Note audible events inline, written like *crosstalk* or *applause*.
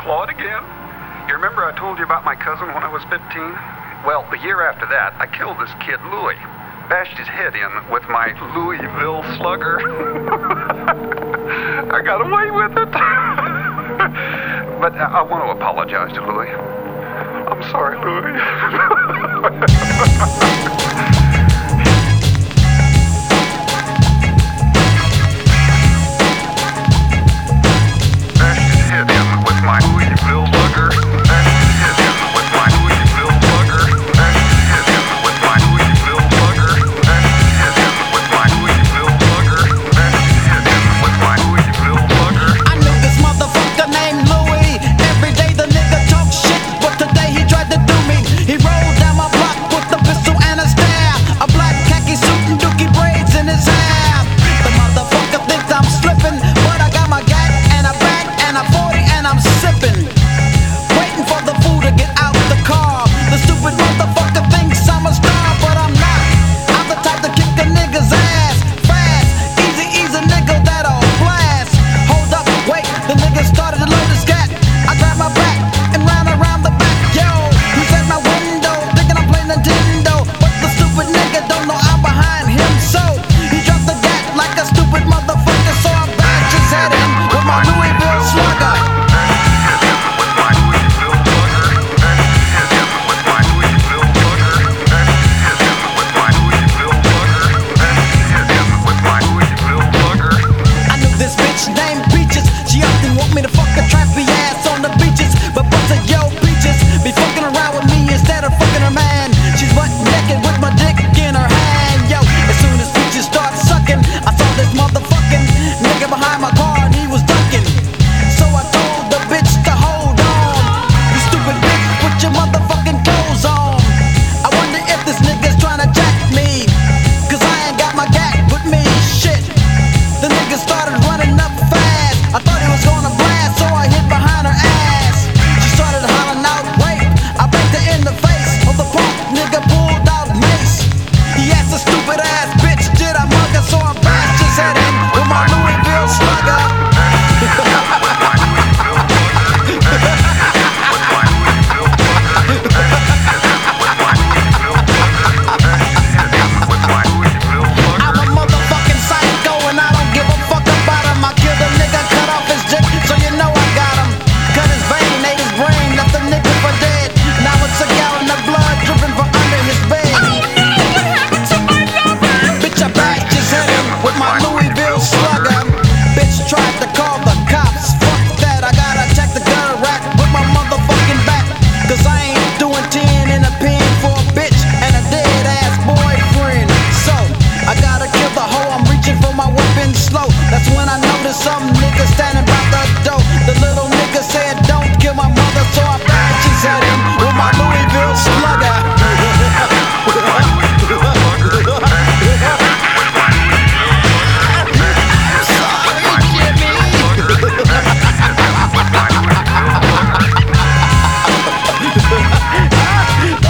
Claude again. You remember I told you about my cousin when I was 15? Well, the year after that, I killed this kid, Louis. Bashed his head in with my Louisville slugger. *laughs* I got away with it. *laughs* but I want to apologize to Louis. I'm sorry, Louis. *laughs* sipping. Some niggas standing by the door. The little nigga said, Don't kill my mother, so I banshees at him with my Louisville slugger. *laughs* Sorry, Jimmy. *laughs*